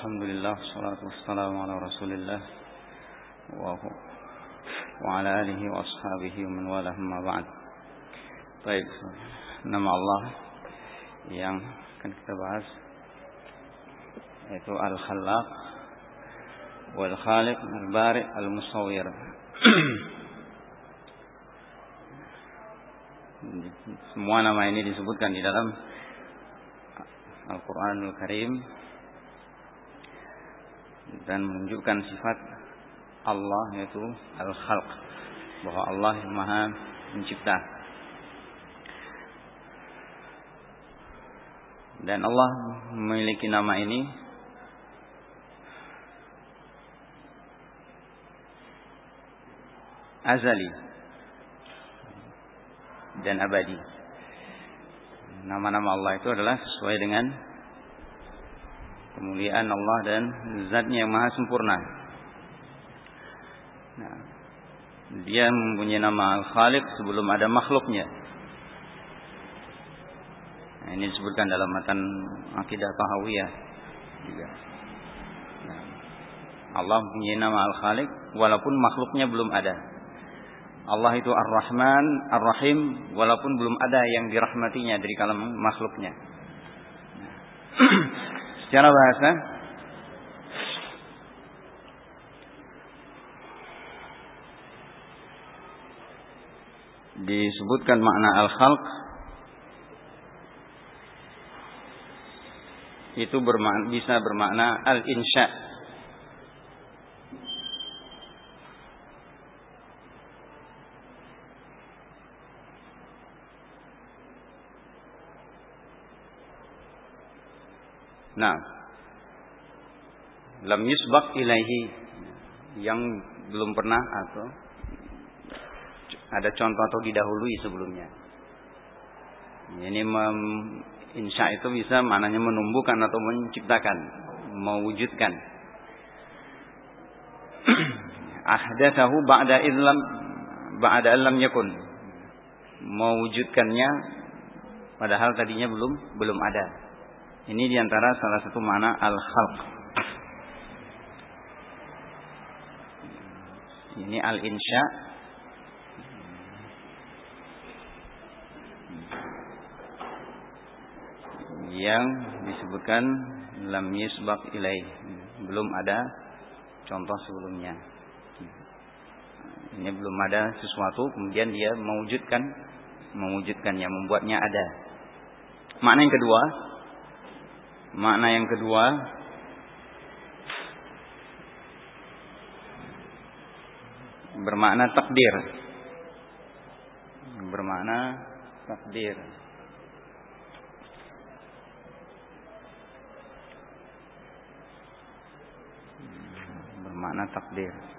الحمد لله والصلاة والسلام على رسول الله وعلى آله وأصحابه ومن والاه ما بعد طيب nama Allah yang akan kita bahas yaitu Al-Khallaq wal Khaliq Al-Bari Al-Musawwir semua nama ini disebutkan di dalam Al-Quranul Karim dan menunjukkan sifat Allah yaitu Al-Khalq bahwa Allah yang Maha Mencipta. Dan Allah memiliki nama ini azali dan abadi. Nama-nama Allah itu adalah sesuai dengan kemuliaan Allah dan zatnya yang maha sempurna. Nah, dia mempunyai nama Al-Khaliq sebelum ada makhluknya. Nah, ini disebutkan dalam matan akidah Tahawiyah juga. Nah, Allah mempunyai nama Al-Khaliq walaupun makhluknya belum ada. Allah itu Ar-Rahman, Ar-Rahim walaupun belum ada yang dirahmatinya dari kalam makhluknya. Secara bahasa disebutkan makna al-khalq. Itu bermakna, bisa bermakna al-insya' Nah, lam yusbaq ilaihi yang belum pernah atau ada contoh atau didahului sebelumnya. Ini mem, insya itu bisa maknanya menumbuhkan atau menciptakan, mewujudkan. Ahdatsahu ba'da idlam ba'da alam yakun. Mewujudkannya padahal tadinya belum belum ada. Ini di antara salah satu mana al-khalq. Ini al-insya. Yang disebutkan lam yusbaq ilaih. Belum ada contoh sebelumnya. Ini belum ada sesuatu kemudian dia mewujudkan mewujudkannya, membuatnya ada. Makna yang kedua, Makna yang kedua bermakna takdir. Bermakna takdir. Bermakna takdir.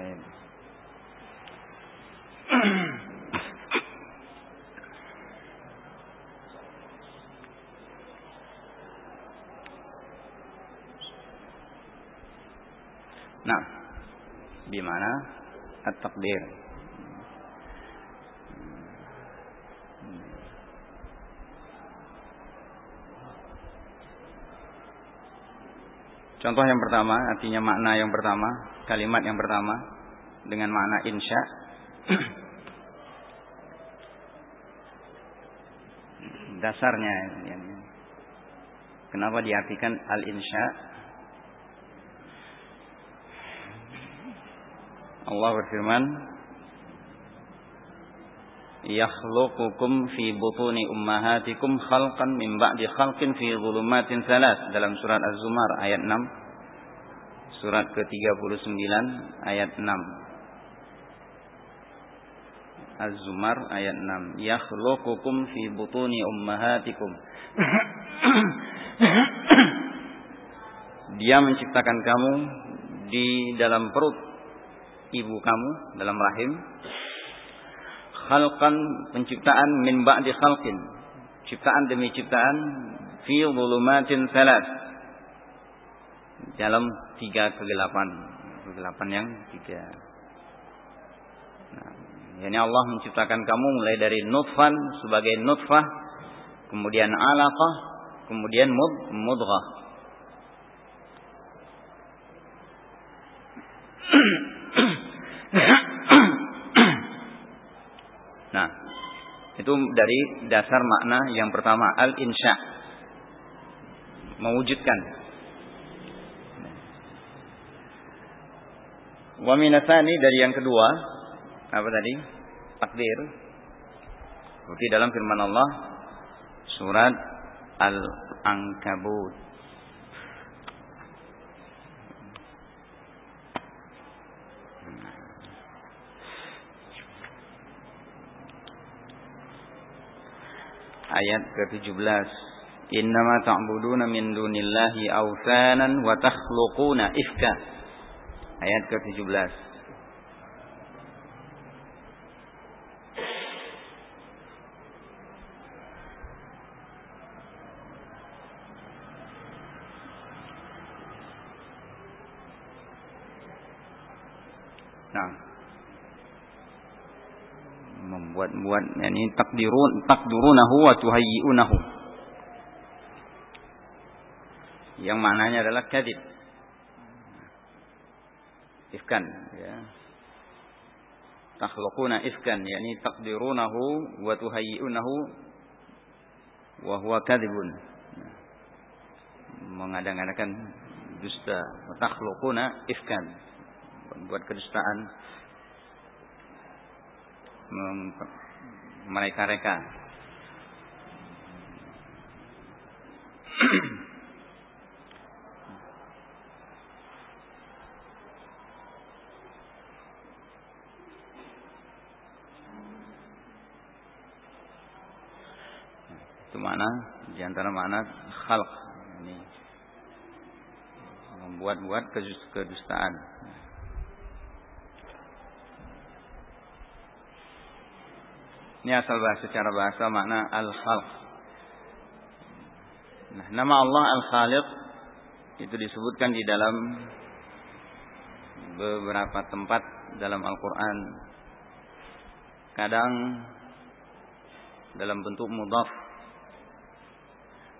Nah, di mana at-takdir. Contoh yang pertama, artinya makna yang pertama, kalimat yang pertama dengan makna insya. Dasarnya, kenapa diartikan al-insya? Allah berfirman yakhluqukum fi butuni ummahatikum khalqan min ba'di khalqin fi dhulumatin salas dalam surat Az-Zumar ayat 6 surat ke-39 ayat 6 Az-Zumar ayat 6 yakhluqukum fi butuni ummahatikum. Dia menciptakan kamu di dalam perut ibu kamu dalam rahim. Khalqan penciptaan min ba'di khalqin. Ciptaan demi ciptaan fi dhulumatin salat dalam tiga kegelapan. Kegelapan yang tiga. Nah, yani Allah menciptakan kamu mulai dari nutfan sebagai nutfah kemudian alaqah kemudian mud mudghah. Nah itu dari dasar makna yang pertama al-insya. Mewujudkan wa minasani dari yang kedua apa tadi? Takdir. Seperti dalam firman Allah surat Al-Ankabut. Ayat ke-17 Innama ta'buduna min dunillahi awsanan wa takhluquna ifka ayat ke-17. Membuat-buat yani takdirun takdurunahu wa tuhayyi'unahu. Yang maknanya adalah kadib ifkan ya takhluquna ifkan yakni takdirunahu wa tuhayyi'unahu wa huwa kadibun mengadang-adakan dusta takhluquna ifkan membuat kedustaan mereka-reka. Itu mana di antara mana khalq ini membuat-buat kedustaan. Ini asal bahasa secara bahasa makna al-khalq. Nah, nama Allah Al-Khaliq itu disebutkan di dalam beberapa tempat dalam Al-Qur'an. Kadang dalam bentuk mudhaf.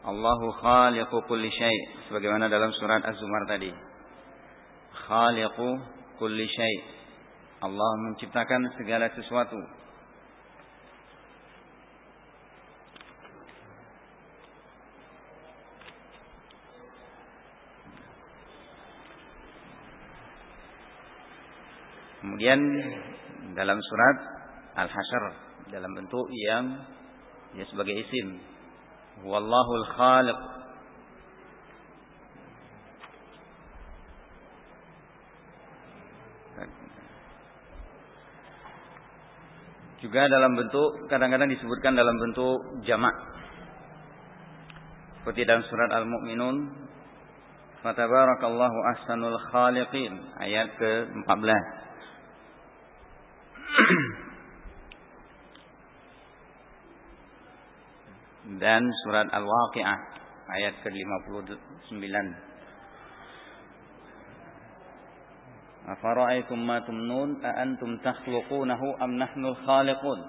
Allahu khaliqu kulli syai sebagaimana dalam surat Az-Zumar tadi. Khaliqu kulli syai. Allah menciptakan segala sesuatu. Kemudian dalam surat Al-Hasyr dalam bentuk yang ya sebagai isim. Wallahul Khaliq. Juga dalam bentuk kadang-kadang disebutkan dalam bentuk jamak. Seperti dalam surat Al-Mu'minun Fatabarakallahu ahsanul khaliqin ayat ke-14. dan surat Al-Waqi'ah ayat ke-59. أفرأيتم ما تمنون أأنتم تخلقونه أم نحن الخالقون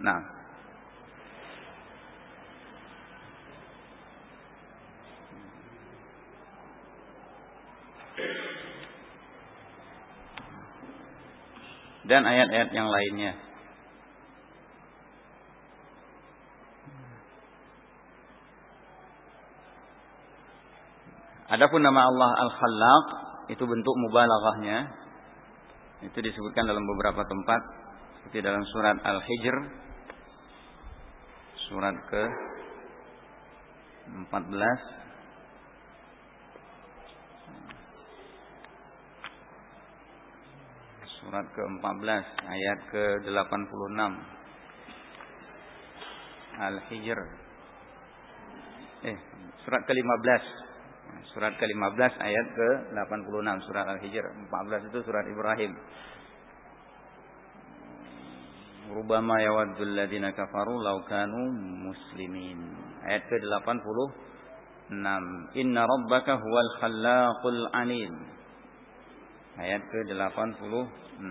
نعم dan ayat-ayat yang lainnya. Adapun nama Allah Al-Khallaq itu bentuk mubalaghahnya. Itu disebutkan dalam beberapa tempat seperti dalam surat Al-Hijr surat ke 14 surat ke-14 ayat ke-86. Al-Hijr. Eh, surat ke-15. Surat ke-15 ayat ke-86 surat Al-Hijr. 14 itu surat Ibrahim. Rubama yawaddul ladina kafaru law kanu muslimin. Ayat ke-86. Inna rabbaka huwal khallaqul alim. Ayat ke-86.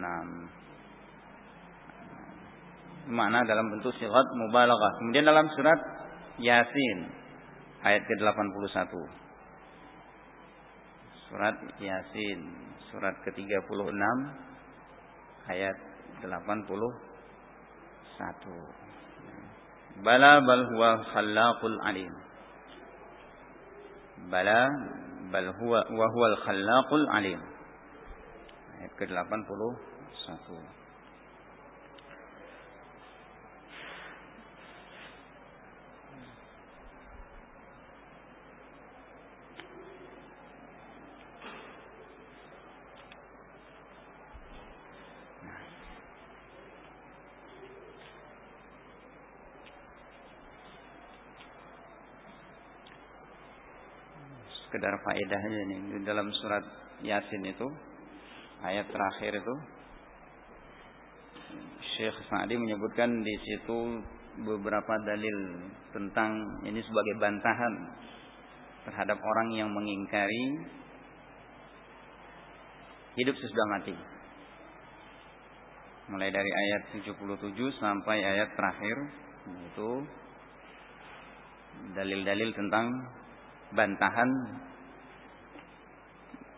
Mana dalam bentuk sigat mubalaghah. Kemudian dalam surat Yasin ayat ke-81. Surat Yasin surat ke-36 ayat 80 satu. Bala bal huwa khallaqul alim. Bala bal huwa wa huwa al khallaqul alim. Ayat ke-81. sekedar faedah aja nih di dalam surat Yasin itu ayat terakhir itu Syekh Sa'di menyebutkan di situ beberapa dalil tentang ini sebagai bantahan terhadap orang yang mengingkari hidup sesudah mati. Mulai dari ayat 77 sampai ayat terakhir itu dalil-dalil tentang bantahan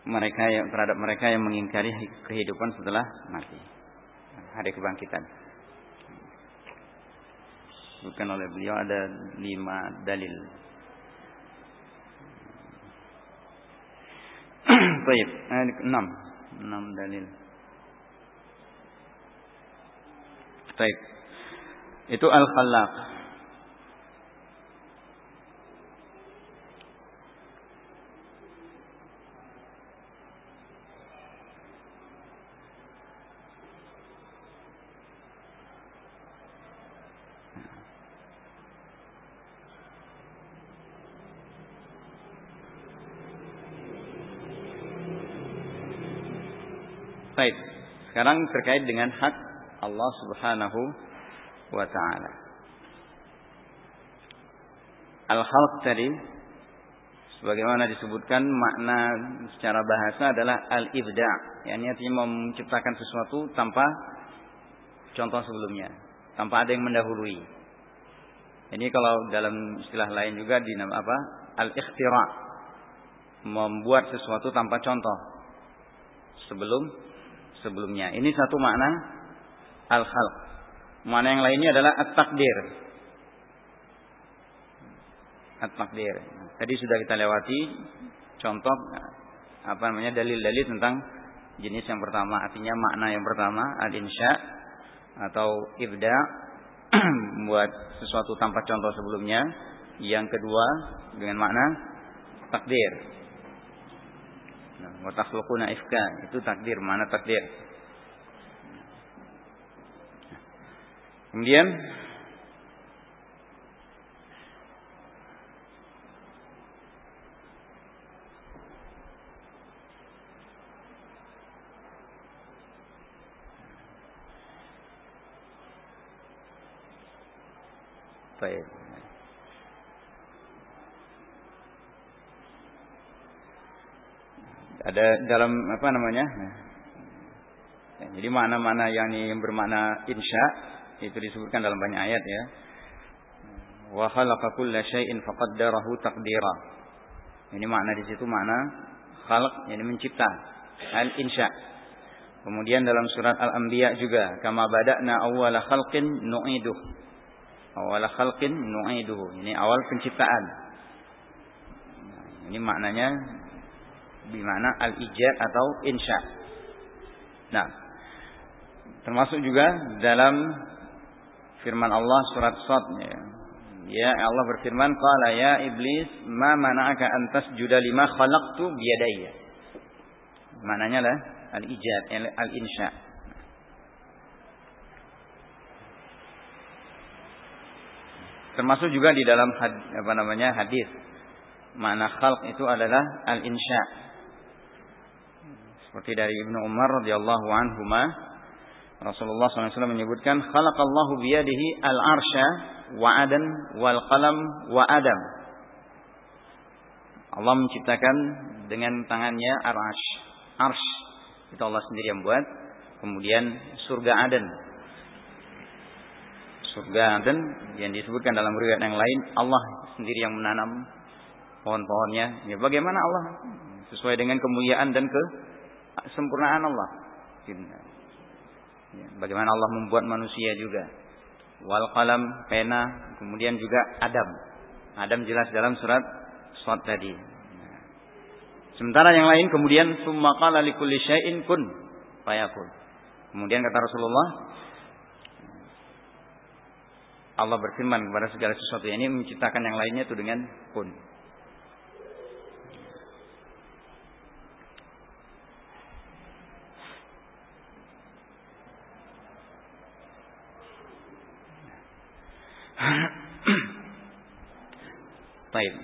mereka yang terhadap mereka yang mengingkari kehidupan setelah mati. Hari kebangkitan. Bukan oleh beliau ada lima dalil. Baik, enam, enam dalil. Baik. Itu al-khallaq. Baik. Sekarang terkait dengan hak Allah Subhanahu wa taala. Al-khalq tadi sebagaimana disebutkan makna secara bahasa adalah al-ibda, yakni artinya menciptakan sesuatu tanpa contoh sebelumnya, tanpa ada yang mendahului. Ini kalau dalam istilah lain juga dinamakan apa? Al-ikhtira. Membuat sesuatu tanpa contoh sebelum sebelumnya. Ini satu makna al-khalq. Makna yang lainnya adalah at-takdir. At-takdir. Tadi sudah kita lewati contoh apa namanya dalil-dalil tentang jenis yang pertama, artinya makna yang pertama al-insya atau ibda membuat sesuatu tanpa contoh sebelumnya. Yang kedua dengan makna takdir Wa takhluquna ifka. Itu takdir, mana takdir. Kemudian Baik. Ada dalam apa namanya? Ya, jadi makna-makna yang, bermakna insya itu disebutkan dalam banyak ayat ya. Wa khalaqa kulla syai'in faqaddarahu taqdira. Ini makna di situ makna khalq yani mencipta al insya. Kemudian dalam surat Al-Anbiya juga kama bada'na awwala khalqin nu'iduh. Awwala khalqin nu'iduh. Ini awal penciptaan. Ini maknanya Bimana al-ijad atau insya. Nah, termasuk juga dalam firman Allah surat Sad ya. Ya Allah berfirman qala ya iblis ma mana'aka an tasjuda lima khalaqtu biyadayya. Maknanya lah al-ijad al-insya. Termasuk juga di dalam had, apa namanya hadis. Makna khalq itu adalah al-insya. Seperti dari Ibnu Umar radhiyallahu anhu Rasulullah SAW menyebutkan khalaqallahu biyadihi al-arsya wa adan wal qalam wa adam. Allah menciptakan dengan tangannya arsh. Arsh itu Allah sendiri yang buat. Kemudian surga Aden surga dan yang disebutkan dalam riwayat yang lain Allah sendiri yang menanam pohon-pohonnya. Ya bagaimana Allah sesuai dengan kemuliaan dan kesempurnaan Allah. Ya, bagaimana Allah membuat manusia juga. Wal qalam pena, kemudian juga Adam. Adam jelas dalam surat surat tadi. Sementara yang lain kemudian summa qala likulli syai'in kun fayakun. Kemudian kata Rasulullah, Allah berfirman kepada segala sesuatu ini menciptakan yang lainnya itu dengan kun. Baik.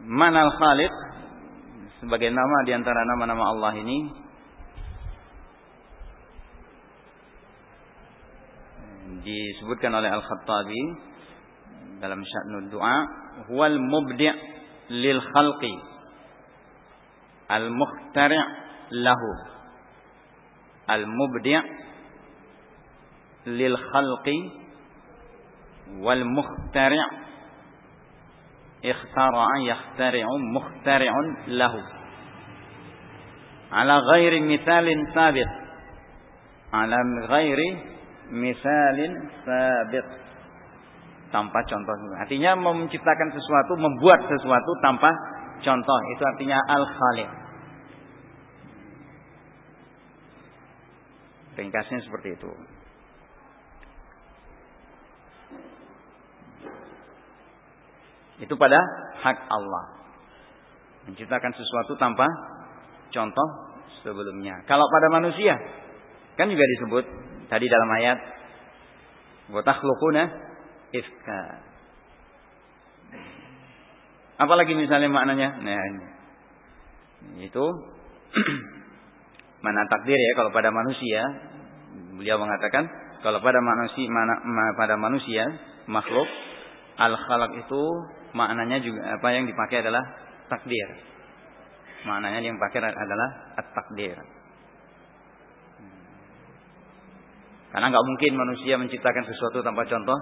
Manal Khalid sebagai nama di antara nama-nama Allah ini disebutkan oleh Al-Khattabi dalam sya'nud doa huwal mubdi' lil khalqi al mukhtari' lahu al mubdi' lil khalqi wal mukhtari' ikhtara'a yakhtari'u mukhtari'un lahu ala ghairi mithalin sabiq ala ghairi misalin sabit tanpa contoh. Artinya menciptakan sesuatu, membuat sesuatu tanpa contoh. Itu artinya al-khaliq. Ringkasnya seperti itu. Itu pada hak Allah. Menciptakan sesuatu tanpa contoh sebelumnya. Kalau pada manusia, kan juga disebut Tadi dalam ayat takhluquna ifka. Apalagi misalnya maknanya? Nah. Itu mana takdir ya kalau pada manusia beliau mengatakan kalau pada manusia mana, pada manusia makhluk al khalaq itu maknanya juga apa yang dipakai adalah takdir. Maknanya yang dipakai adalah at-takdir. Karena nggak mungkin manusia menciptakan sesuatu tanpa contoh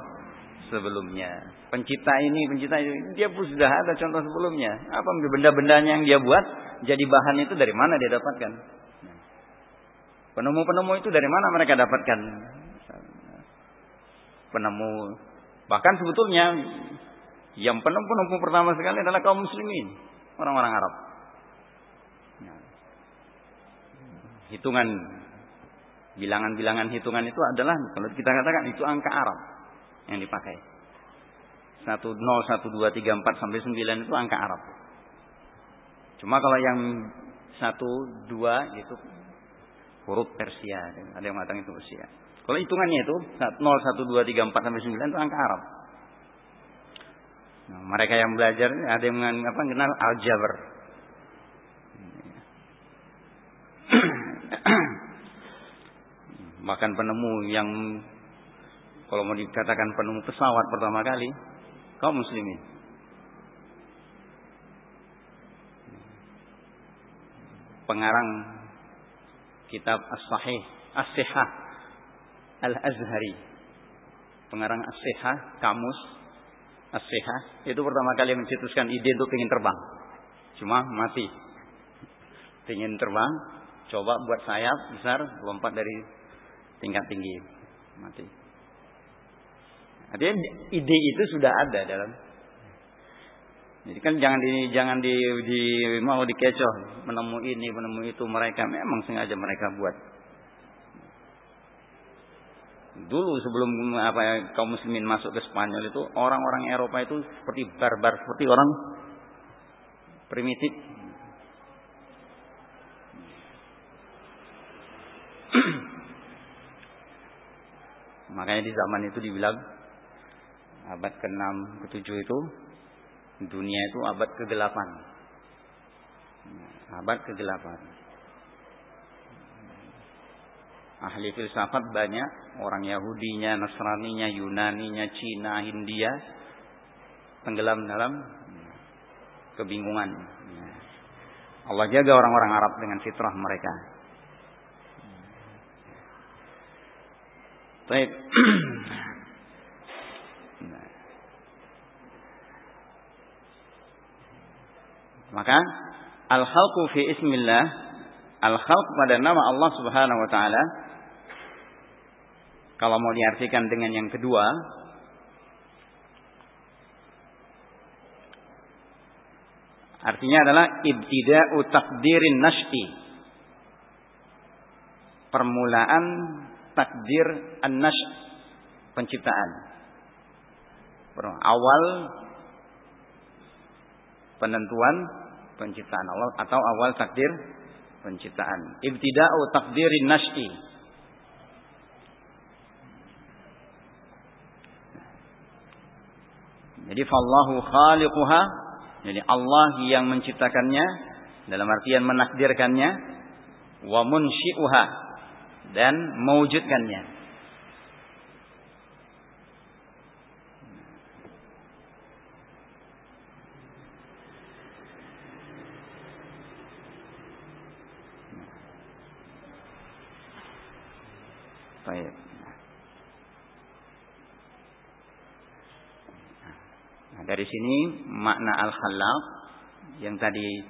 sebelumnya. Pencipta ini, pencipta ini, dia pun sudah ada contoh sebelumnya. Apa benda-bendanya yang dia buat jadi bahan itu dari mana dia dapatkan? Penemu-penemu itu dari mana mereka dapatkan? Penemu. Bahkan sebetulnya yang penemu-penemu pertama sekali adalah kaum muslimin, orang-orang Arab. Hitungan Bilangan-bilangan hitungan itu adalah kalau kita katakan itu angka Arab yang dipakai. 1 0 1 2 3 4 sampai 9 itu angka Arab. Cuma kalau yang 1 2 itu huruf Persia, ada yang mengatakan itu Persia. Kalau hitungannya itu 0 1 2 3 4 sampai 9 itu angka Arab. Nah, mereka yang belajar ada yang apa kenal aljabar. bahkan penemu yang kalau mau dikatakan penemu pesawat pertama kali kaum muslimin pengarang kitab As-Sahih As-Sihah Al-Azhari pengarang As-Sihah kamus As-Sihah itu pertama kali mencetuskan ide untuk ingin terbang cuma mati ingin terbang coba buat sayap besar lompat dari tingkat tinggi mati. Artinya ide itu sudah ada dalam. Jadi kan jangan di jangan di, di mau dikecoh menemu ini menemu itu mereka memang sengaja mereka buat. Dulu sebelum apa kaum muslimin masuk ke Spanyol itu orang-orang Eropa itu seperti barbar seperti orang primitif Makanya di zaman itu dibilang abad ke-6, ke-7 itu dunia itu abad ke-8. Abad ke-8. Ahli filsafat banyak, orang Yahudinya, Nasraninya, Yunaninya, Cina, India tenggelam dalam kebingungan. Allah jaga orang-orang Arab dengan fitrah mereka. Baik. Maka al-khalqu fi ismillah, al-khalq pada nama Allah Subhanahu wa taala kalau mau diartikan dengan yang kedua artinya adalah ibtida'u takdirin nash'i permulaan takdir an-nash penciptaan awal penentuan penciptaan Allah atau awal takdir penciptaan. Ibtida'u takdirin nash'i. Jadi fallahu khaliquha, jadi Allah yang menciptakannya dalam artian menakdirkannya wa munsyi'uha dan mewujudkannya. Baik. Nah, dari sini makna al-khalaq yang tadi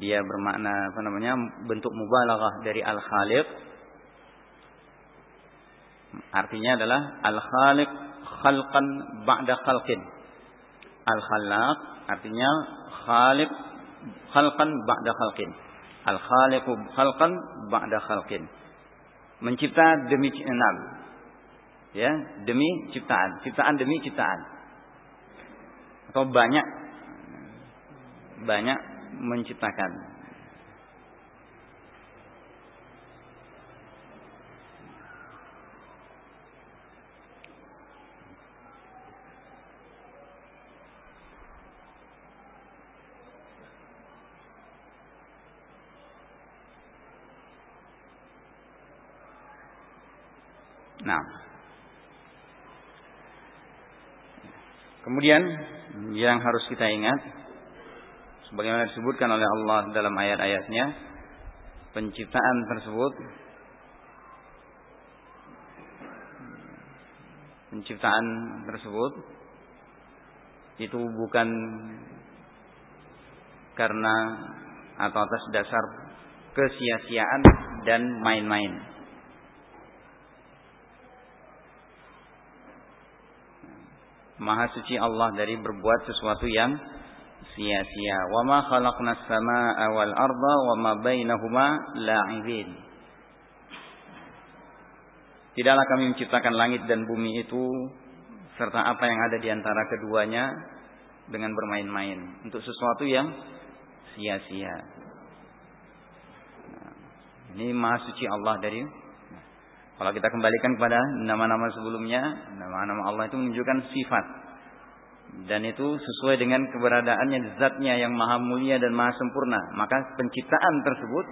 dia bermakna apa namanya bentuk mubalaghah dari al-khaliq artinya adalah al-khaliq khalqan ba'da khalqin. Al-khalaq artinya khaliq khalqan ba'da khalqin. Al-khaliqu khalqan ba'da khalqin. Mencipta demi enam. Ya demi ciptaan. Ciptaan demi ciptaan atau banyak banyak menciptakan Nah. Kemudian yang harus kita ingat sebagaimana disebutkan oleh Allah dalam ayat-ayatnya penciptaan tersebut penciptaan tersebut itu bukan karena atau atas dasar kesia-siaan dan main-main. Maha suci Allah dari berbuat sesuatu yang sia-sia. Wa ma khalaqna as-samaa'a wal arda wa ma bainahuma la'ibin. Tidaklah kami menciptakan langit dan bumi itu serta apa yang ada di antara keduanya dengan bermain-main untuk sesuatu yang sia-sia. Nah, ini maha suci Allah dari kalau kita kembalikan kepada nama-nama sebelumnya, nama-nama Allah itu menunjukkan sifat. Dan itu sesuai dengan keberadaannya zatnya yang maha mulia dan maha sempurna. Maka penciptaan tersebut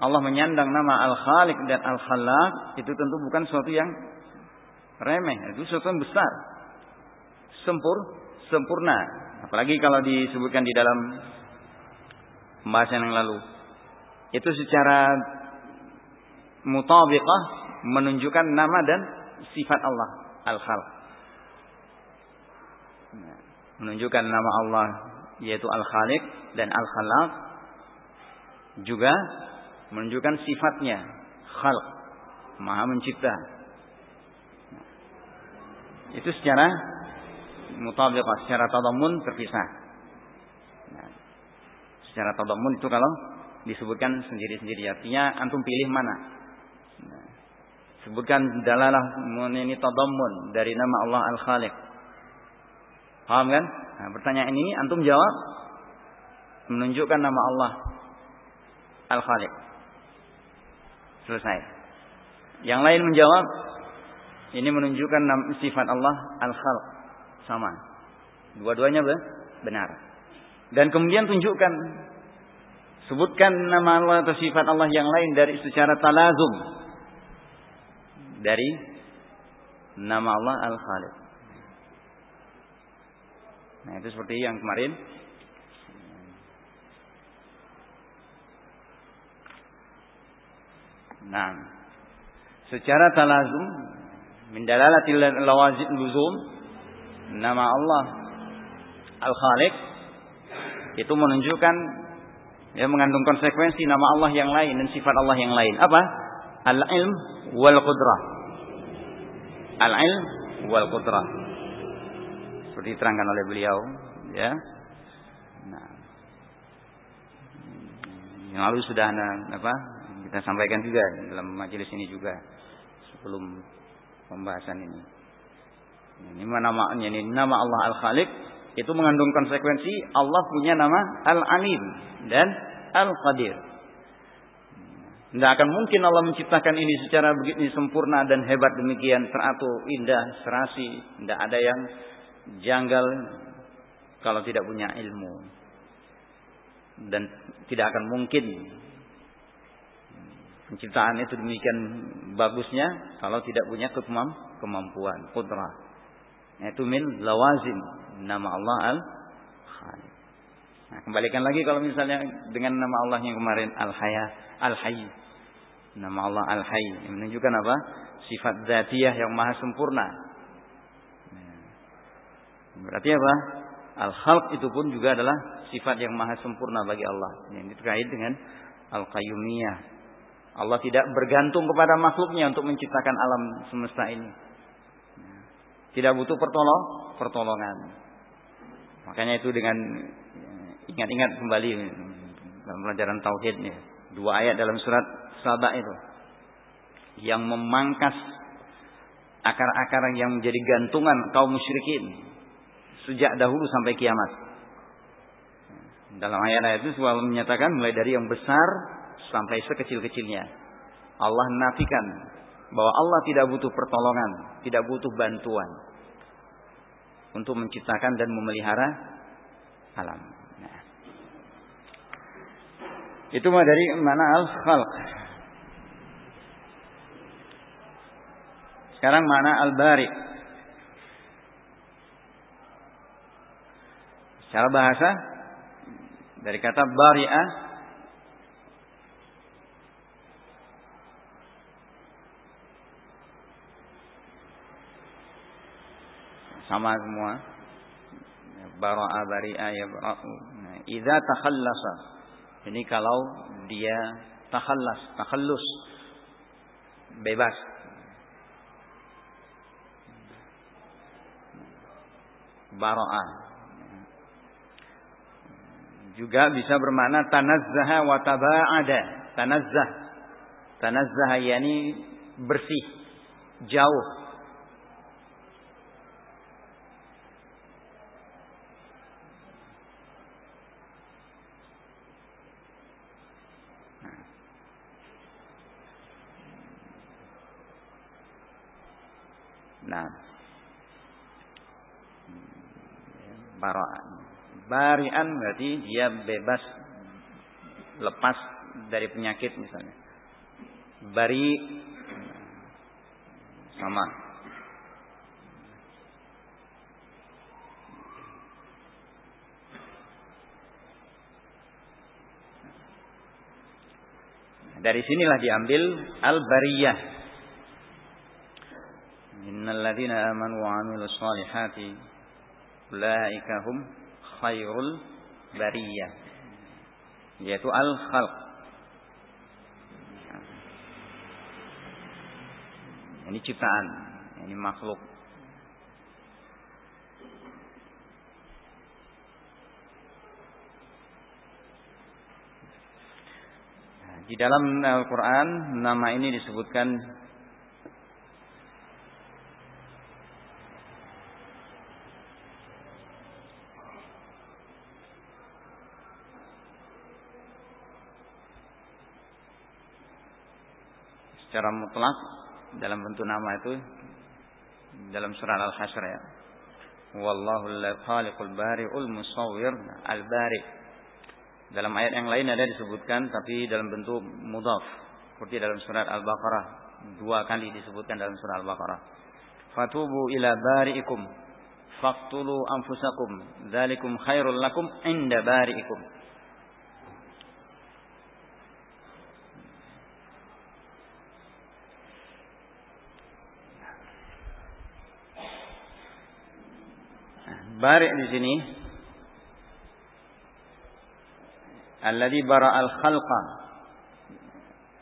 Allah menyandang nama Al-Khaliq dan Al-Khalaq itu tentu bukan sesuatu yang remeh, itu sesuatu yang besar. Sempur, sempurna. Apalagi kalau disebutkan di dalam pembahasan yang lalu. Itu secara mutabiqah menunjukkan nama dan sifat Allah al-khalq. Menunjukkan nama Allah yaitu al-khaliq dan al-khalaq juga menunjukkan sifatnya khalq, maha mencipta. Itu secara mutabiqah, secara tadamun terpisah. Nah, secara tadamun itu kalau disebutkan sendiri-sendiri artinya antum pilih mana Sebutkan dalalah ini tadammun dari nama Allah Al-Khaliq. Paham kan? Nah, pertanyaan ini antum jawab menunjukkan nama Allah Al-Khaliq. Selesai. Yang lain menjawab ini menunjukkan sifat Allah Al-Khalq. sama. Dua-duanya benar. Dan kemudian tunjukkan sebutkan nama Allah atau sifat Allah yang lain dari secara talazum dari nama Allah Al-Khaliq. Nah, itu seperti yang kemarin Nah, secara talazum min dalalatil lawazim luzum nama Allah Al-Khaliq itu menunjukkan ya mengandung konsekuensi nama Allah yang lain dan sifat Allah yang lain. Apa? Al-ilm wal qudrah. Al-ilm wal qudrah. Seperti diterangkan oleh beliau, ya. Nah. Yang lalu sudah apa? Kita sampaikan juga dalam majelis ini juga sebelum pembahasan ini. Ini namanya ini nama Allah Al-Khaliq itu mengandung konsekuensi Allah punya nama Al-Alim dan Al-Qadir. Tidak akan mungkin Allah menciptakan ini secara begini sempurna dan hebat demikian teratur, indah, serasi. Tidak ada yang janggal kalau tidak punya ilmu. Dan tidak akan mungkin Penciptaan itu demikian bagusnya kalau tidak punya kemampuan, putra. Itu min lawazim nama Allah al Khaliq. Nah, kembalikan lagi kalau misalnya dengan nama Allah yang kemarin al Haya, al Hayy. Nama Allah al Hayy yang menunjukkan apa? Sifat zatiyah yang maha sempurna. Nah, berarti apa? Al Khalq itu pun juga adalah sifat yang maha sempurna bagi Allah. Yang terkait dengan Al Qayyumiyah Allah tidak bergantung kepada makhluknya untuk menciptakan alam semesta ini. Tidak butuh pertolong, pertolongan. Makanya itu dengan ingat-ingat kembali dalam pelajaran tauhidnya. Dua ayat dalam surat Sabah itu yang memangkas akar-akar yang menjadi gantungan kaum musyrikin sejak dahulu sampai kiamat. Dalam ayat-ayat itu selalu menyatakan mulai dari yang besar sampai sekecil-kecilnya. Allah nafikan bahwa Allah tidak butuh pertolongan, tidak butuh bantuan untuk menciptakan dan memelihara alam. Itu mah dari mana? Al-khalq. Sekarang mana? Al-bari. Secara bahasa dari kata bari'ah sama semua. Bara'a bari'a ya bara'u nah, idza takhallasa ini kalau dia takhallas takhallus. Bebas. Bara'a juga bisa bermakna tanazzaha wa taba'ada. Tanazzah. Tanazzah yani bersih. Jauh Nah. Bara'an. Bari'an berarti dia bebas lepas dari penyakit misalnya. Bari sama. Dari sinilah diambil al-bariyah innal ladzina amanu wa 'amilus solihati ulaika hum khairul bariyah yaitu al khalq ini ciptaan ini makhluk. Di dalam Al-Quran nama ini disebutkan secara mutlak dalam bentuk nama itu dalam surah Al-Hasyr ya. Wallahu al-khaliqul bari'ul musawwir al-bari'. Dalam ayat yang lain ada disebutkan tapi dalam bentuk mudhaf seperti dalam surat Al-Baqarah dua kali disebutkan dalam surat Al-Baqarah. Fatubu ila bari'ikum faqtulu anfusakum dzalikum khairul lakum inda bari'ikum. Bari' di sini alladzi bara'al khalqa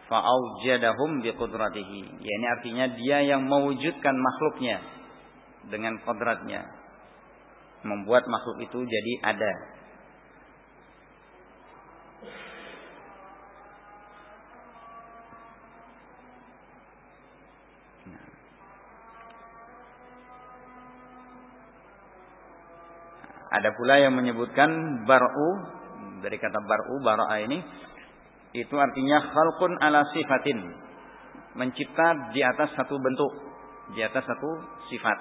fa'aujadahum biqudratihi. Ya ini artinya dia yang mewujudkan makhluknya dengan kodratnya. Membuat makhluk itu jadi ada. Ada pula yang menyebutkan bar'u dari kata bar'u bara'a ini itu artinya khalqun ala sifatin. Mencipta di atas satu bentuk di atas satu sifat.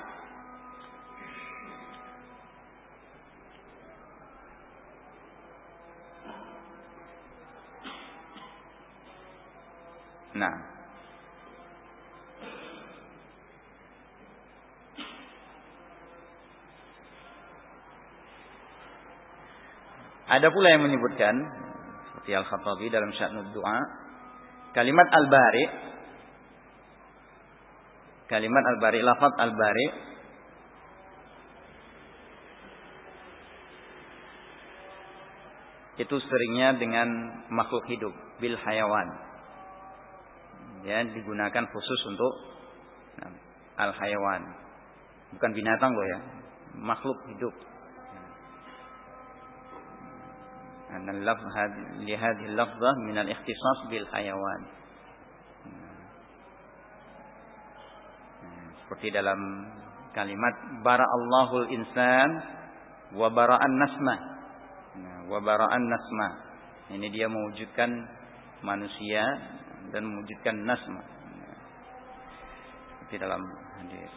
Nah, Ada pula yang menyebutkan seperti Al-Khattabi dalam Sya'nud Du'a kalimat al-bari kalimat al-bari lafaz al-bari itu seringnya dengan makhluk hidup bil hayawan. Ya digunakan khusus untuk nah, al hayawan bukan binatang loh ya makhluk hidup أن اللفظ لهذه اللفظة من الاختصاص بالحيوان seperti dalam kalimat bara'allahul insan wa bara'an nasma wa bara'an nasma ini dia mewujudkan manusia dan mewujudkan nasma seperti dalam hadis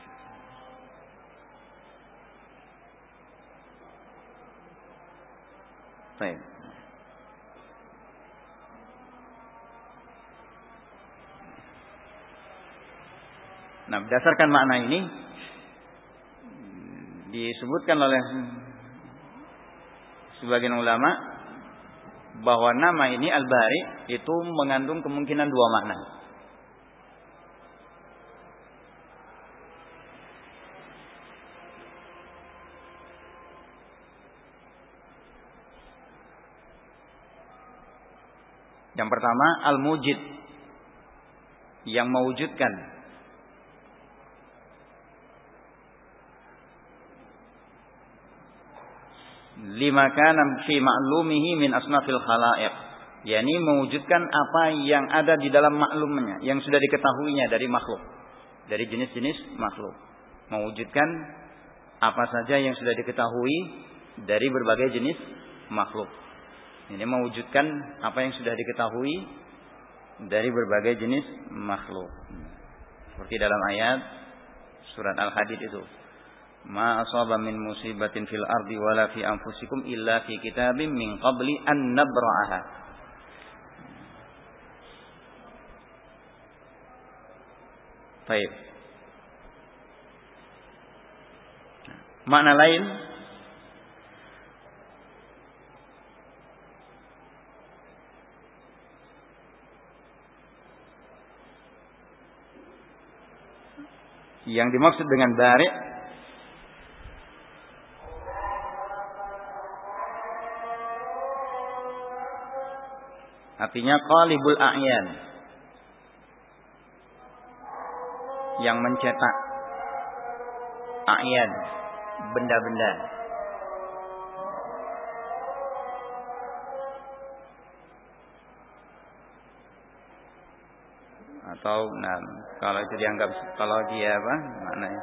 Baik. Nah, berdasarkan makna ini disebutkan oleh sebagian ulama bahwa nama ini Al-Bari itu mengandung kemungkinan dua makna. Yang pertama Al-Mujid yang mewujudkan lima kana fi ma'lumihi min asnafil khalaiq. Yakni mewujudkan apa yang ada di dalam maklumnya yang sudah diketahuinya dari makhluk. Dari jenis-jenis makhluk. Mewujudkan apa saja yang sudah diketahui dari berbagai jenis makhluk. Ini mewujudkan apa yang sudah diketahui dari berbagai jenis makhluk. Seperti dalam ayat surat al-hadid itu ma asaba min musibatin fil ardi wala fi anfusikum illa fi kitabim min qabli an nabra'aha Baik. Makna lain yang dimaksud dengan bari' Artinya qalibul a'yan. Yang mencetak a'yan, benda-benda. Atau nah, kalau itu dianggap kalau dia apa maknanya?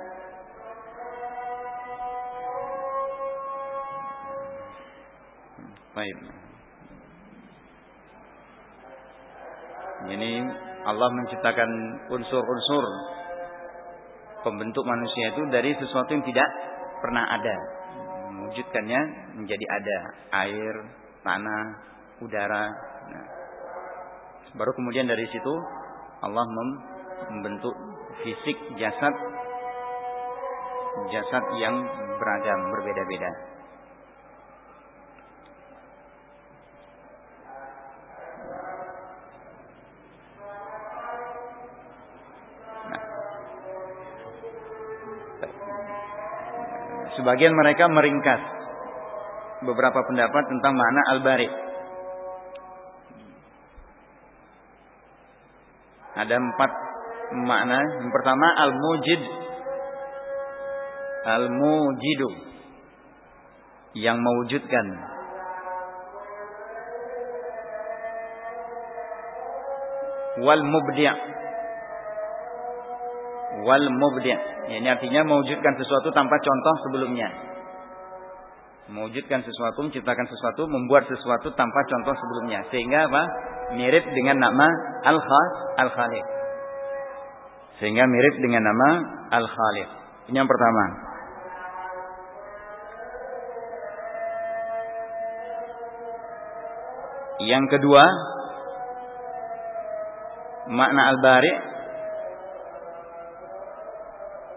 Baik. Ini Allah menciptakan unsur-unsur pembentuk manusia itu dari sesuatu yang tidak pernah ada. Mewujudkannya menjadi ada air, tanah, udara. Nah, baru kemudian dari situ Allah membentuk fisik jasad jasad yang beragam, berbeda-beda. Sebagian mereka meringkas. Beberapa pendapat tentang makna al-bari. Ada empat makna. Yang pertama al-mujid. Al-Mujidu. Yang mewujudkan wal mubdi' mubdi' ini artinya mewujudkan sesuatu tanpa contoh sebelumnya. Mewujudkan sesuatu menciptakan sesuatu membuat sesuatu tanpa contoh sebelumnya. Sehingga apa? Mirip dengan nama al-khas al-khaliq. Sehingga mirip dengan nama al-khaliq. Ini yang pertama. Yang kedua, makna al-bari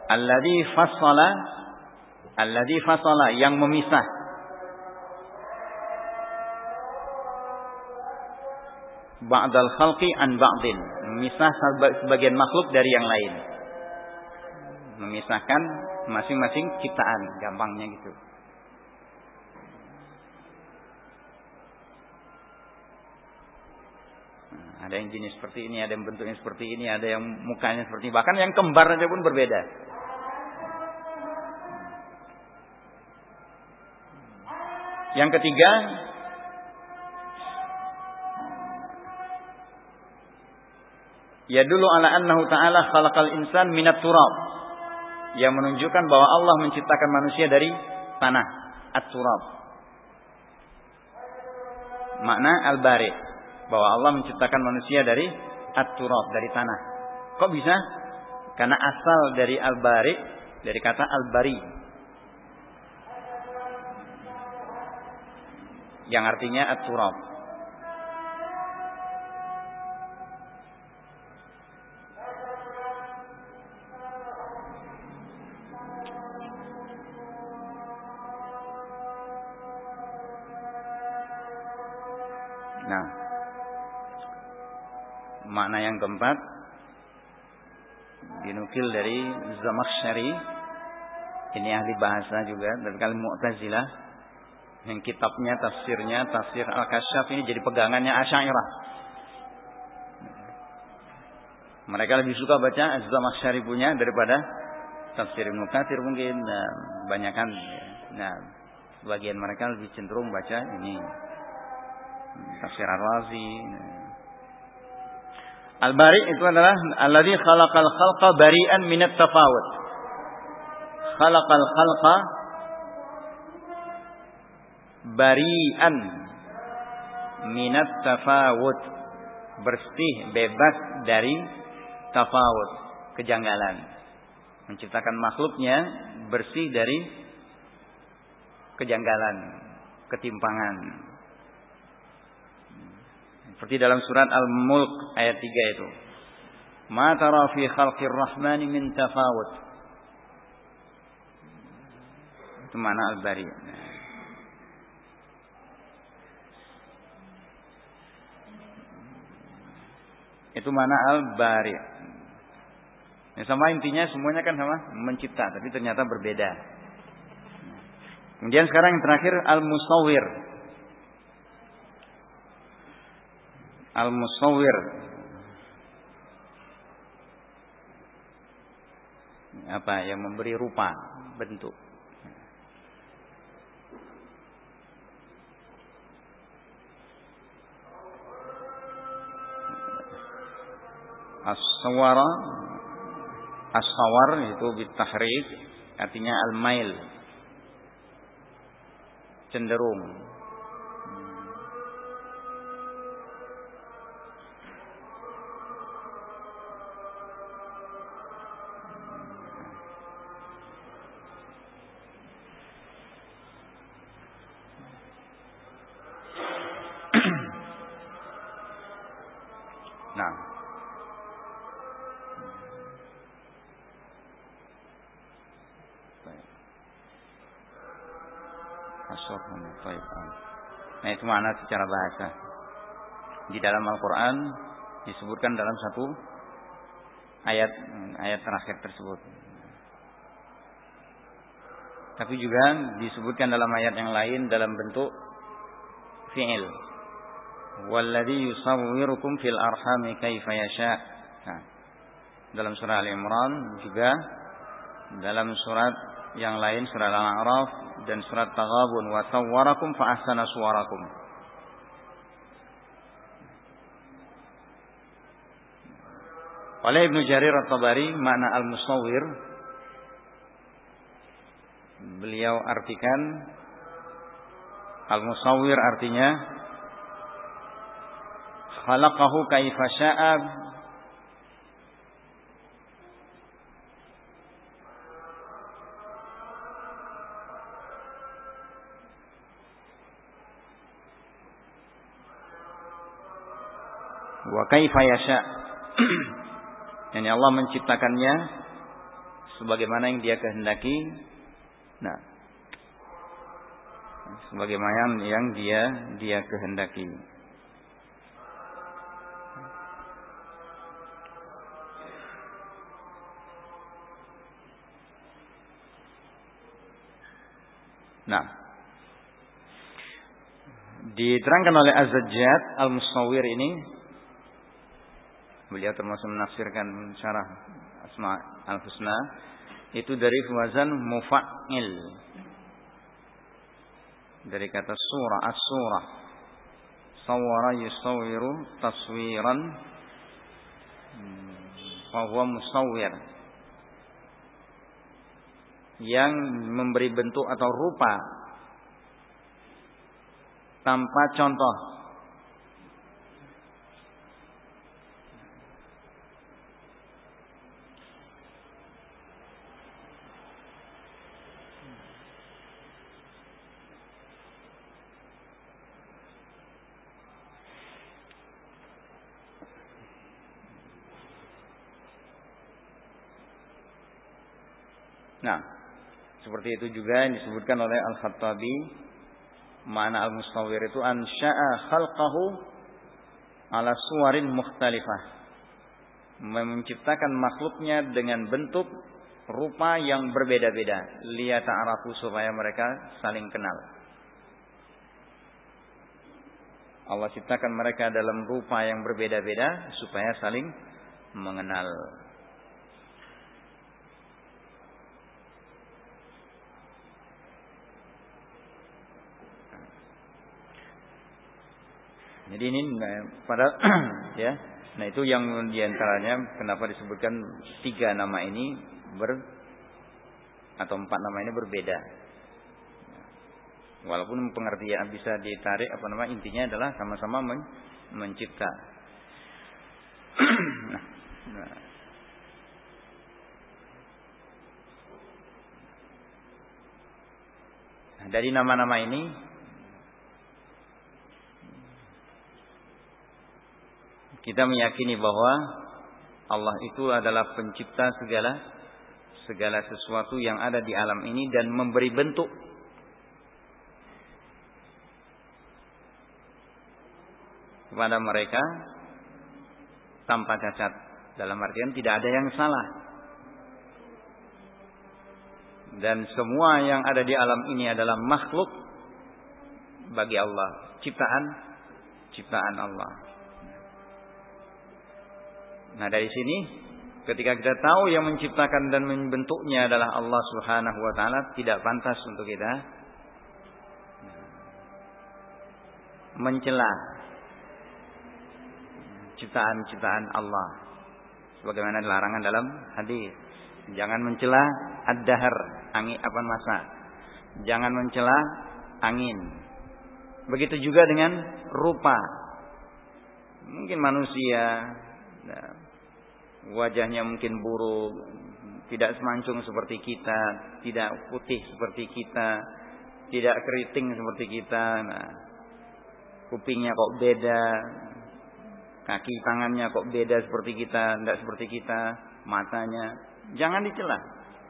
alladhi fassala alladhi fassala yang memisah ba'dal khalqi an ba'din memisah sebagian makhluk dari yang lain memisahkan masing-masing ciptaan gampangnya gitu Ada yang jenis seperti ini, ada yang bentuknya seperti ini, ada yang mukanya seperti ini. Bahkan yang kembar saja pun berbeda. Yang ketiga, ya dulu ala annahu ta'ala khalaqal insan minat turab. Yang menunjukkan bahwa Allah menciptakan manusia dari tanah, at-turab. Makna al-bari bahwa Allah menciptakan manusia dari at-turab, dari tanah. Kok bisa? Karena asal dari al-bari, dari kata al-bari. Yang artinya at-turab. Nah, makna yang keempat dinukil dari Zamakhsyari. Ini ahli bahasa juga dari kali Mu'tazilah yang kitabnya tafsirnya tafsir Al-Kasyaf ini jadi pegangannya Asy'ariyah mereka lebih suka baca Zamakhsyari punya daripada tafsir Ibnu Katsir mungkin. Nah, banyakkan nah sebagian mereka lebih cenderung baca ini. Tafsir Ar-Razi. Nah, Al-bari itu adalah alladzi khalaqal khalqa bari'an minat tafawut. Khalaqal khalqa bari'an minat tafawut. Bersih, bebas dari tafawut, kejanggalan. Menciptakan makhluknya bersih dari kejanggalan, ketimpangan. Seperti dalam surat Al-Mulk ayat 3 itu. Ma tara fi khalqir rahmani min tafawut. Itu mana Al-Bari. Itu mana Al-Bari. Ya, sama intinya semuanya kan sama mencipta, tapi ternyata berbeda. Kemudian sekarang yang terakhir Al-Musawwir. al-musawwir apa yang memberi rupa bentuk as-sawara. As-sawar itu bitahrik artinya al-mail. Cenderung Mana secara bahasa. Di dalam Al-Quran disebutkan dalam satu ayat ayat terakhir tersebut. Tapi juga disebutkan dalam ayat yang lain dalam bentuk fi'il. Walladhi yusawwirukum fil arhami kaifa yasha. Nah, dalam surah Al-Imran juga dalam surat yang lain surat Al-A'raf dan surat Taghabun wa sawwarakum fa ahsana suwarakum. Oleh Ibnu Jarir At-Tabari makna al-musawwir beliau artikan al-musawwir artinya khalaqahu kaifa syaa wa kaifa yasha. Yani Allah menciptakannya sebagaimana yang Dia kehendaki. Nah, sebagaimana yang Dia Dia kehendaki. Nah, diterangkan oleh Az-Zajjad Al-Musawwir ini beliau termasuk menafsirkan syarah Asma Al-Husna. Itu dari wazan mufa'il. Dari kata surah as-surah. Sawara yusawwiru taswiran. Bahwa hmm, musawwir. Yang memberi bentuk atau rupa. Tanpa contoh Nah, seperti itu juga yang disebutkan oleh Al-Khattabi. Mana al-mustawir itu ansya'a khalqahu ala suwarin mukhtalifah. Menciptakan makhluknya dengan bentuk rupa yang berbeda-beda. Lihat ta'arafu supaya mereka saling kenal. Allah ciptakan mereka dalam rupa yang berbeda-beda supaya saling mengenal Jadi ini eh, pada ya. Nah itu yang di antaranya kenapa disebutkan tiga nama ini ber atau empat nama ini berbeda. Walaupun pengertian bisa ditarik apa nama intinya adalah sama-sama men, mencipta. nah, nah. Dari nama-nama ini Kita meyakini bahwa Allah itu adalah pencipta segala segala sesuatu yang ada di alam ini dan memberi bentuk kepada mereka tanpa cacat. Dalam artian tidak ada yang salah. Dan semua yang ada di alam ini adalah makhluk bagi Allah, ciptaan ciptaan Allah. Nah dari sini ketika kita tahu yang menciptakan dan membentuknya adalah Allah Subhanahu wa taala tidak pantas untuk kita mencela ciptaan-ciptaan Allah sebagaimana dilarangan dalam hadis. Jangan mencela ad-dahr angin apa masa. Jangan mencela angin. Begitu juga dengan rupa. Mungkin manusia nah, wajahnya mungkin buruk, tidak semancung seperti kita, tidak putih seperti kita, tidak keriting seperti kita. Nah, kupingnya kok beda, kaki tangannya kok beda seperti kita, tidak seperti kita, matanya. Jangan dicela,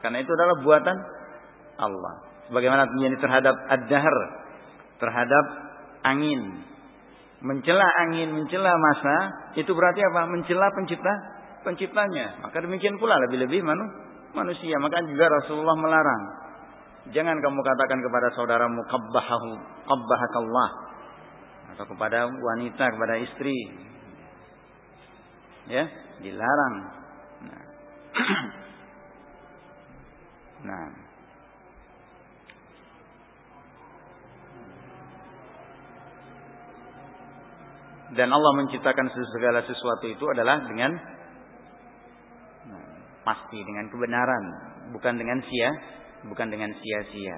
karena itu adalah buatan Allah. Sebagaimana ini terhadap ad-dahr, terhadap angin. Mencela angin, mencela masa, itu berarti apa? Mencela pencipta penciptanya. Maka demikian pula lebih-lebih manu, manusia. Maka juga Rasulullah melarang. Jangan kamu katakan kepada saudaramu qabbahahu, qabbahakallah. Atau kepada wanita, kepada istri. Ya, dilarang. Nah. nah. Dan Allah menciptakan segala sesuatu itu adalah dengan pasti dengan kebenaran, bukan dengan sia, bukan dengan sia-sia.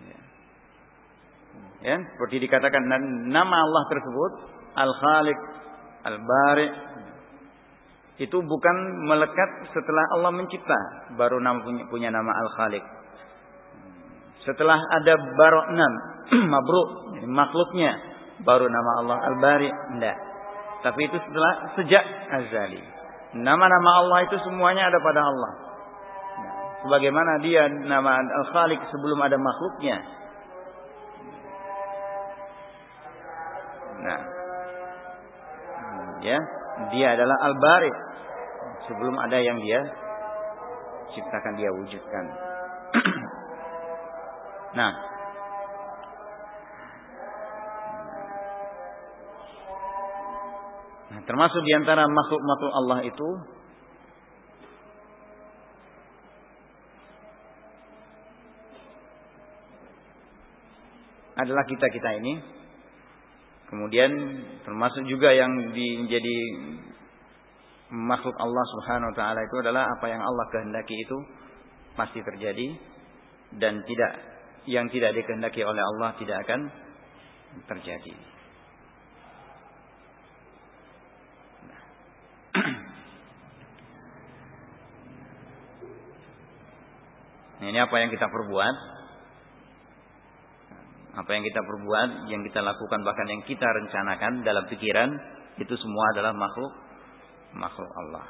Ya. ya, seperti dikatakan nama Allah tersebut Al-Khaliq, Al-Bari itu bukan melekat setelah Allah mencipta, baru nama punya, punya nama Al-Khaliq. Setelah ada baroknan, mabruk, makhluknya, baru nama Allah Al-Bari, enggak. Tapi itu setelah sejak azali. Nama-nama Allah itu semuanya ada pada Allah. sebagaimana dia nama Al-Khaliq sebelum ada makhluknya. Nah, ya, dia adalah Al-Bari sebelum ada yang dia ciptakan dia wujudkan. nah, termasuk di antara makhluk-makhluk Allah itu adalah kita-kita ini. Kemudian termasuk juga yang menjadi makhluk Allah Subhanahu wa taala itu adalah apa yang Allah kehendaki itu pasti terjadi dan tidak yang tidak dikehendaki oleh Allah tidak akan terjadi. Ini apa yang kita perbuat? Apa yang kita perbuat, yang kita lakukan, bahkan yang kita rencanakan dalam pikiran, itu semua adalah makhluk makhluk Allah.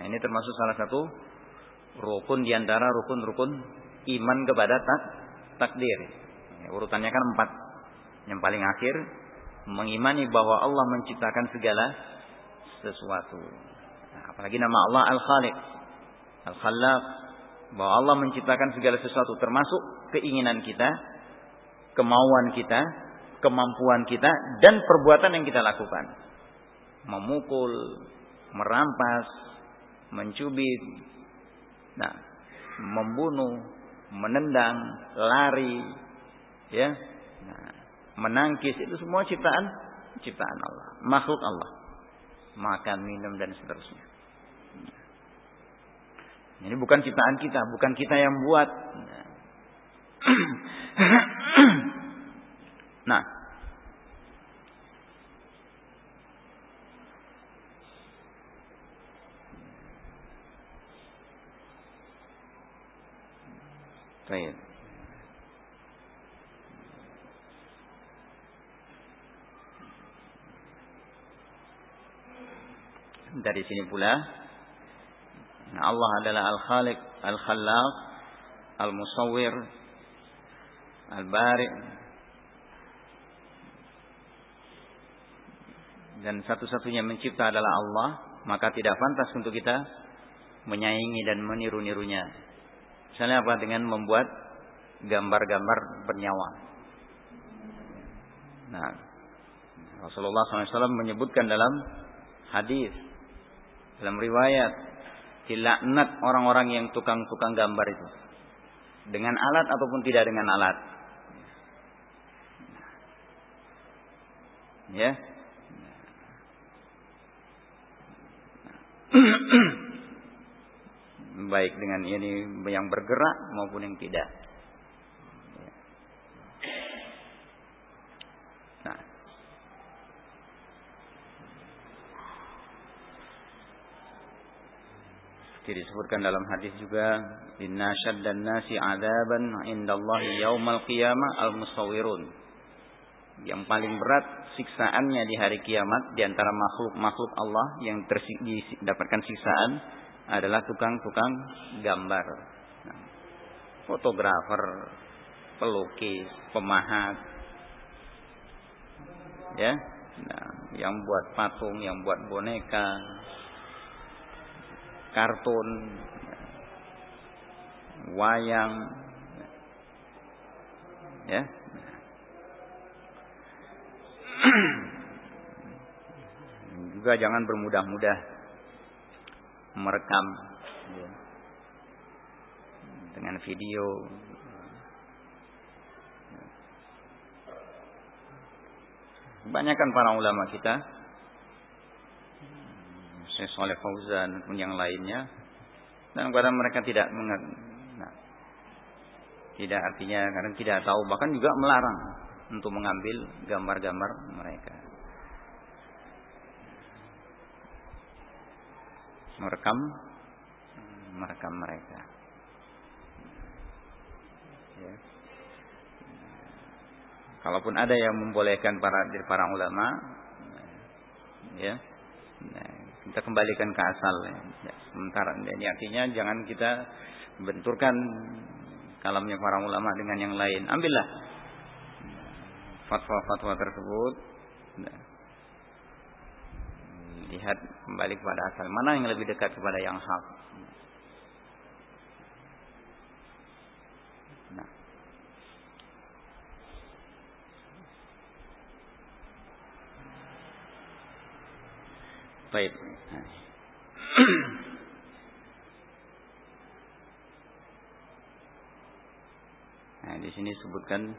Nah, ini termasuk salah satu rukun di antara rukun-rukun iman kepada tak, takdir. Ya, urutannya kan empat. Yang paling akhir mengimani bahwa Allah menciptakan segala sesuatu. Nah, apalagi nama Allah Al-Khaliq, Al-Khallaq, bahwa Allah menciptakan segala sesuatu termasuk keinginan kita, kemauan kita, kemampuan kita dan perbuatan yang kita lakukan. Memukul, merampas, mencubit, nah, membunuh, menendang, lari, ya, nah, menangkis itu semua ciptaan ciptaan Allah, makhluk Allah. Makan, minum dan seterusnya. Ini bukan ciptaan kita, bukan kita yang buat. Nah. Baik. Dari sini pula Allah adalah Al-Khaliq, Al-Khallaq, Al-Musawwir, Al-Bari. Dan satu-satunya mencipta adalah Allah, maka tidak pantas untuk kita menyaingi dan meniru-nirunya. Misalnya apa dengan membuat gambar-gambar bernyawa. Nah, Rasulullah SAW menyebutkan dalam hadis, dalam riwayat, dilaknat orang-orang yang tukang-tukang gambar itu. Dengan alat ataupun tidak dengan alat. Ya. Baik dengan ini yang bergerak maupun yang tidak. Seperti disebutkan dalam hadis juga, "Inna syaddan nasi 'adaban 'indallahi yaumal qiyamah al-musawwirun." Yang paling berat siksaannya di hari kiamat di antara makhluk-makhluk Allah yang dapatkan siksaan adalah tukang-tukang gambar. Nah, fotografer, pelukis, pemahat, ya, nah, yang buat patung, yang buat boneka, kartun, wayang, ya. Juga jangan bermudah-mudah merekam ya, dengan video. Kebanyakan para ulama kita, Syekh Saleh Fauzan pun yang lainnya, dan kepada mereka tidak nah, tidak artinya karena tidak tahu bahkan juga melarang untuk mengambil gambar-gambar mereka. Merekam merekam mereka. Ya. Kalaupun ada yang membolehkan para para ulama, ya, nah, kita kembalikan ke asal. Ya. Sementara ini artinya jangan kita benturkan kalamnya para ulama dengan yang lain. Ambillah fatwa-fatwa tersebut. Nah, lihat kembali kepada asal mana yang lebih dekat kepada yang hak. Nah. Baik. Nah, di sini sebutkan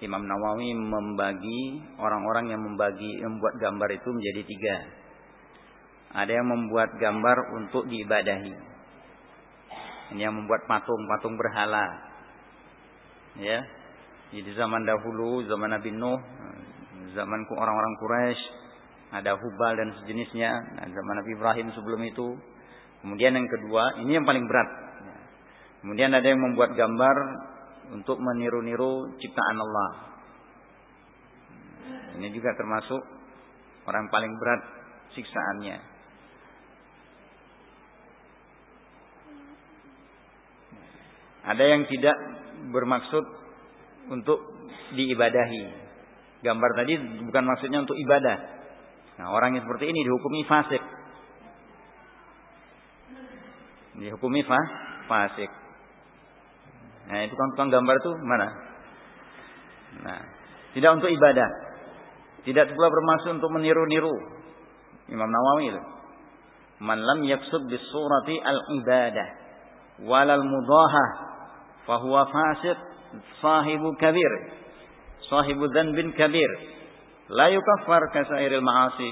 Imam Nawawi membagi orang-orang yang membagi membuat gambar itu menjadi tiga. Ada yang membuat gambar untuk diibadahi. Ini yang membuat patung-patung berhala. Ya. Jadi zaman dahulu, zaman Nabi Nuh, zaman orang-orang Quraisy, ada Hubal dan sejenisnya. Nah, zaman Nabi Ibrahim sebelum itu. Kemudian yang kedua, ini yang paling berat. Kemudian ada yang membuat gambar untuk meniru-niru ciptaan Allah. Ini juga termasuk orang paling berat siksaannya. Ada yang tidak bermaksud untuk diibadahi. Gambar tadi bukan maksudnya untuk ibadah. Nah, orang yang seperti ini dihukumi fasik. Dihukumi fa fasik. Nah, itu kan tukang gambar itu mana? Nah, tidak untuk ibadah. Tidak pula bermaksud untuk meniru-niru. Imam Nawawi itu. Man lam yaksud bis surati al-ibadah walal mudahah fahuwa fasiq sahibu kabir sahibu dhanbin kabir la yukaffar kasairil ma'asi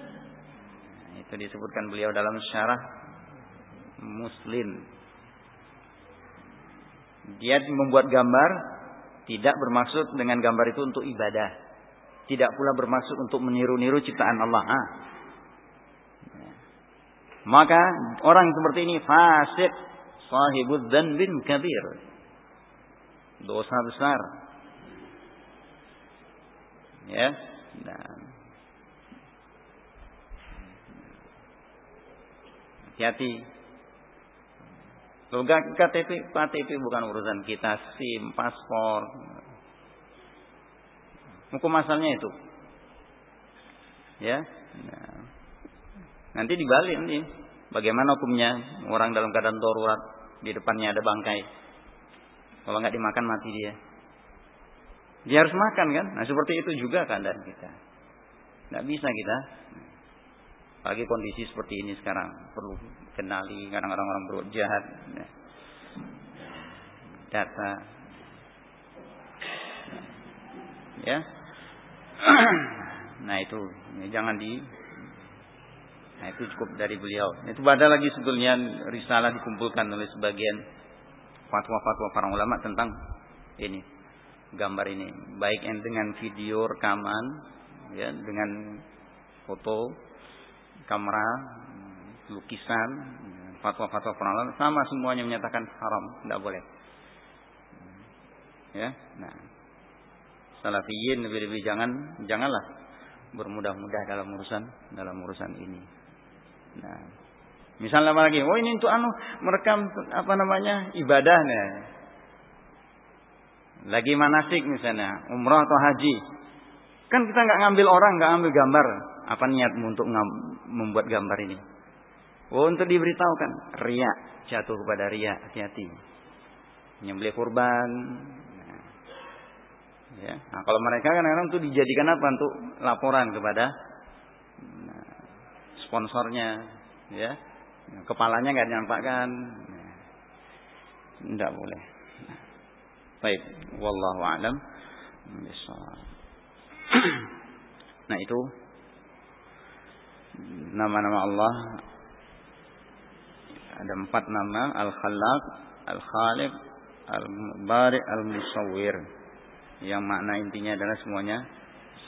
nah, itu disebutkan beliau dalam syarah Muslim dia membuat gambar tidak bermaksud dengan gambar itu untuk ibadah. Tidak pula bermaksud untuk meniru-niru ciptaan Allah. Ha? Maka orang seperti ini fasik, sahibud bin kabir. Dosa besar. Ya. Nah. Hati-hati Loh, KTP, KTP bukan urusan kita, SIM, paspor. Hukum asalnya itu. Ya. Nah. Nanti dibalik nih. Bagaimana hukumnya orang dalam keadaan darurat di depannya ada bangkai. Kalau nggak dimakan mati dia. Dia harus makan kan? Nah seperti itu juga keadaan kita. Nggak bisa kita. Pagi kondisi seperti ini sekarang perlu kenali kadang-kadang orang berbuat jahat. Ya. Data. Ya. Nah itu, ini jangan di Nah itu cukup dari beliau. Itu ada lagi sebetulnya risalah dikumpulkan oleh sebagian fatwa-fatwa para ulama tentang ini gambar ini, baik yang dengan video rekaman, ya dengan foto, kamera, lukisan, fatwa-fatwa para sama semuanya menyatakan haram, tidak boleh. Ya, nah, salafiyin lebih-lebih jangan, janganlah bermudah-mudah dalam urusan dalam urusan ini. Nah, Misalnya apa lagi? Oh ini untuk anu merekam apa namanya ibadahnya. Lagi manasik misalnya, umrah atau haji. Kan kita nggak ngambil orang, nggak ngambil gambar. Apa niatmu untuk membuat gambar ini? Oh untuk diberitahukan, ria jatuh kepada ria, hati-hati. Nyembelih kurban. Nah, ya. Nah, kalau mereka kan kadang itu dijadikan apa untuk laporan kepada nah, sponsornya, ya Kepalanya nggak nyampakan. Tidak boleh. Baik, wallahu alam. Nah itu nama-nama Allah ada empat nama Al-Khalaq, Al-Khaliq, Al-Bari, Al-Musawwir. Yang makna intinya adalah semuanya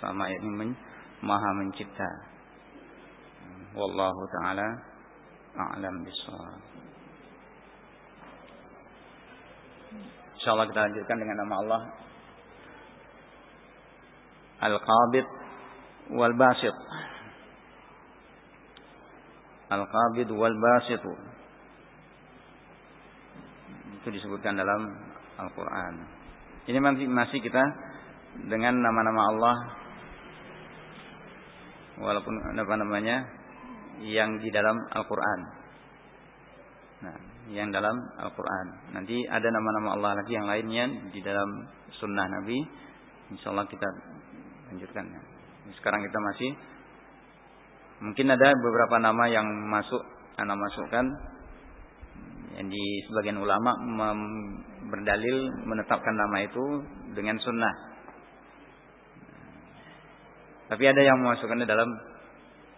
sama ini maha mencipta. Wallahu taala a'lam bishawab. Insyaallah kita lanjutkan dengan nama Allah Al-Qabid wal Basit. Al-Qabid wal Basit. Itu disebutkan dalam Al-Qur'an. Ini masih kita dengan nama-nama Allah walaupun apa namanya yang di dalam Al-Quran. Yang dalam Al-Quran. Nanti ada nama-nama Allah lagi yang lainnya di dalam Sunnah Nabi. Insya Allah kita lanjutkan. Sekarang kita masih mungkin ada beberapa nama yang masuk, anak masukkan yang di sebagian ulama berdalil menetapkan nama itu dengan sunnah. Tapi ada yang memasukkannya dalam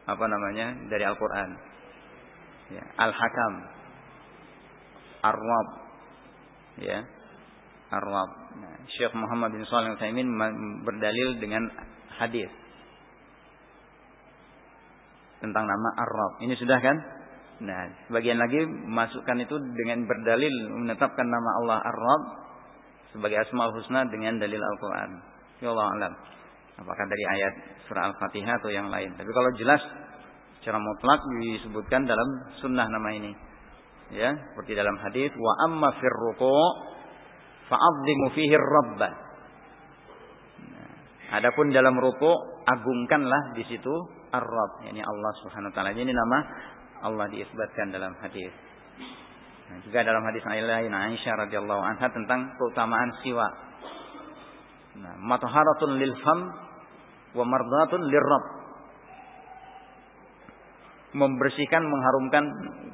apa namanya dari Al-Quran. Ya, Al-Hakam, Ar-Rab, ya, Ar-Rab. Nah, Syekh Muhammad bin Shalih Al berdalil dengan hadis tentang nama Ar-Rab. Ini sudah kan? Nah, bagian lagi masukkan itu dengan berdalil menetapkan nama Allah Ar-Rab sebagai asmaul husna dengan dalil Al-Qur'an. Ya Allah alam. Apakah dari ayat surah Al-Fatihah atau yang lain. Tapi kalau jelas secara mutlak disebutkan dalam sunnah nama ini. Ya, seperti dalam hadis wa amma fir ruku' fa'azzimu fihi rabb. Nah, adapun dalam ruku agungkanlah di situ Ar-Rabb, yakni Allah Subhanahu wa taala. Ini nama Allah diisbatkan dalam hadis. Nah, juga dalam hadis lain Aisyah radhiyallahu anha tentang keutamaan siwak. Nah, mataharatun lil fam wa mardatun lirrab. Membersihkan, mengharumkan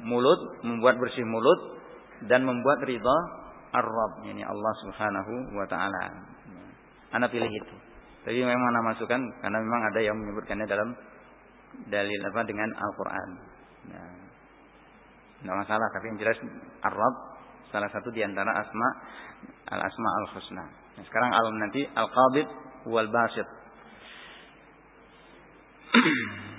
mulut, membuat bersih mulut dan membuat ridha ar-rabb, yani Allah Subhanahu wa taala. Ana pilih itu. Tapi memang ana masukkan karena memang ada yang menyebutkannya dalam dalil apa dengan Al-Qur'an. Nah, tidak masalah, tapi yang jelas ar-rabb salah satu di antara asma al-asma al-husna. Nah, sekarang al nanti al-qabid wal basit.